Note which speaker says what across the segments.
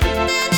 Speaker 1: Bye.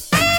Speaker 1: Thank you.